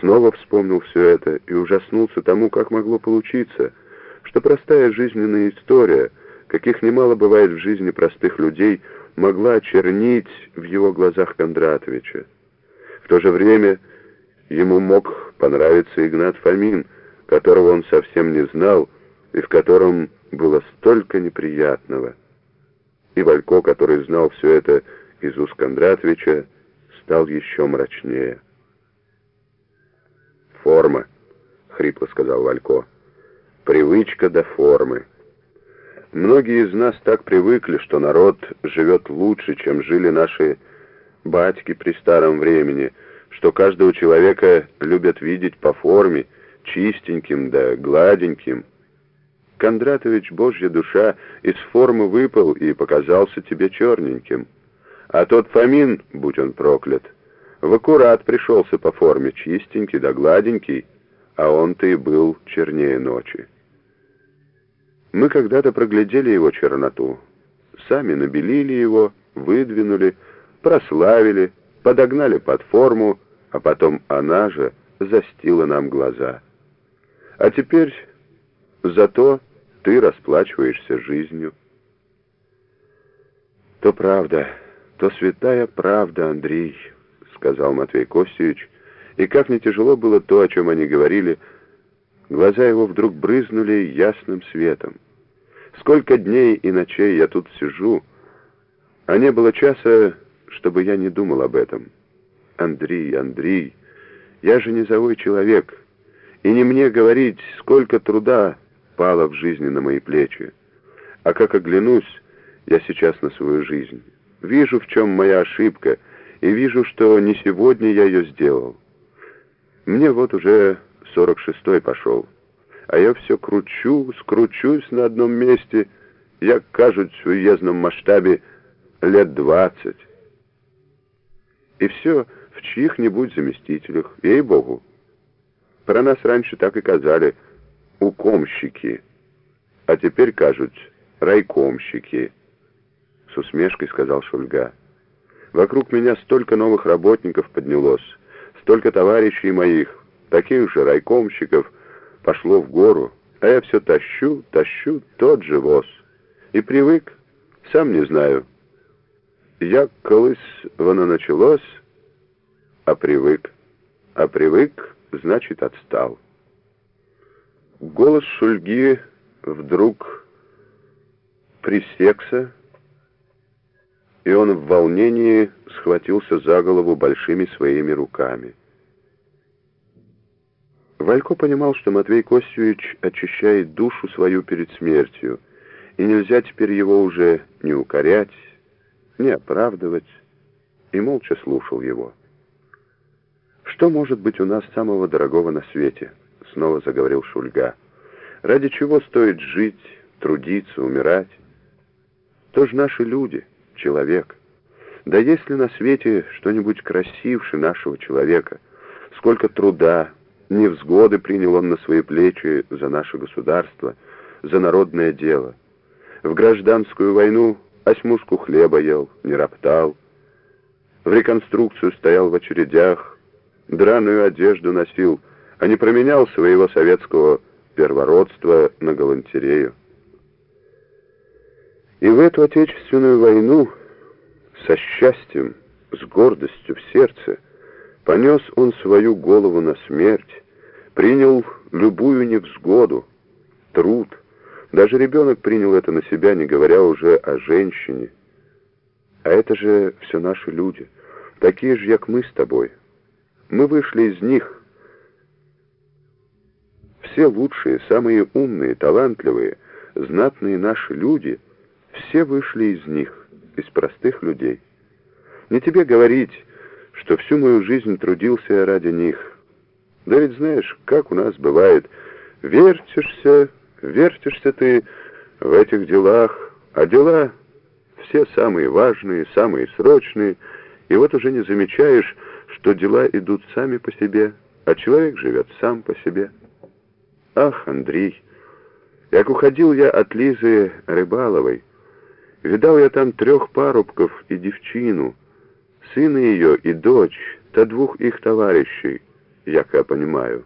снова вспомнил все это и ужаснулся тому, как могло получиться, что простая жизненная история, каких немало бывает в жизни простых людей, могла очернить в его глазах Кондратовича. В то же время ему мог понравиться Игнат Фомин, которого он совсем не знал и в котором было столько неприятного. И Валько, который знал все это из уст Кондратовича, стал еще мрачнее. «Форма», — хрипло сказал Валько, — «привычка до формы». Многие из нас так привыкли, что народ живет лучше, чем жили наши батьки при старом времени, что каждого человека любят видеть по форме, чистеньким да гладеньким. Кондратович, божья душа, из формы выпал и показался тебе черненьким. А тот Фомин, будь он проклят, в аккурат пришелся по форме, чистенький да гладенький, а он-то и был чернее ночи. Мы когда-то проглядели его черноту, сами набелили его, выдвинули, прославили, подогнали под форму, а потом она же застила нам глаза. А теперь зато ты расплачиваешься жизнью. То правда, то святая правда, Андрей, сказал Матвей Костевич, и как не тяжело было то, о чем они говорили, Глаза его вдруг брызнули ясным светом. Сколько дней и ночей я тут сижу, а не было часа, чтобы я не думал об этом. Андрей, Андрей, я же низовой человек, и не мне говорить, сколько труда пало в жизни на мои плечи. А как оглянусь я сейчас на свою жизнь, вижу, в чем моя ошибка, и вижу, что не сегодня я ее сделал. Мне вот уже сорок шестой пошел. А я все кручу, скручусь на одном месте. Я, кажуть, в уездном масштабе лет двадцать. И все в чьих-нибудь заместителях, ей-богу. Про нас раньше так и казали «укомщики», а теперь кажут «райкомщики», — с усмешкой сказал Шульга. «Вокруг меня столько новых работников поднялось, столько товарищей моих, таких же райкомщиков пошло в гору, а я все тащу, тащу тот же воз. И привык, сам не знаю. Як колись воно началось, а привык. А привык, значит, отстал. Голос Шульги вдруг пресекся, и он в волнении схватился за голову большими своими руками. Валько понимал, что Матвей Костевич очищает душу свою перед смертью, и нельзя теперь его уже не укорять, не оправдывать, и молча слушал его. «Что может быть у нас самого дорогого на свете?» — снова заговорил Шульга. «Ради чего стоит жить, трудиться, умирать? То же наши люди, человек. Да есть ли на свете что-нибудь красивше нашего человека? Сколько труда, Невзгоды принял он на свои плечи за наше государство, за народное дело. В гражданскую войну осьмушку хлеба ел, не роптал. В реконструкцию стоял в очередях, драную одежду носил, а не променял своего советского первородства на галантерею. И в эту Отечественную войну со счастьем, с гордостью в сердце понес он свою голову на смерть, принял любую невзгоду, труд. Даже ребенок принял это на себя, не говоря уже о женщине. А это же все наши люди, такие же, как мы с тобой. Мы вышли из них. Все лучшие, самые умные, талантливые, знатные наши люди, все вышли из них, из простых людей. Не тебе говорить, что всю мою жизнь трудился я ради них, да ведь знаешь, как у нас бывает, вертишься, вертишься ты в этих делах, а дела все самые важные, самые срочные, и вот уже не замечаешь, что дела идут сами по себе, а человек живет сам по себе. Ах, Андрей, как уходил я от Лизы Рыбаловой, видал я там трех парубков и девчину, сына ее и дочь, то двух их товарищей, яко понимаю.